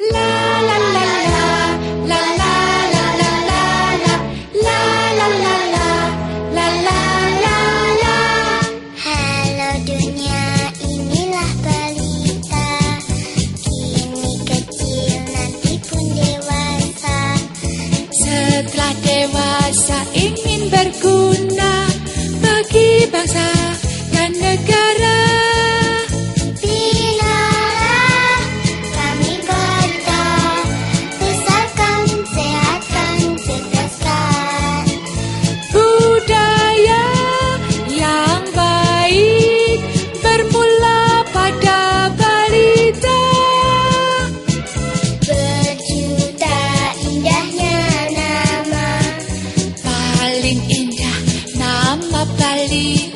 Halo dunia inilah balita Kini kecil nanti pun dewasa Setelah dewasa 인생 인다 남아 빨리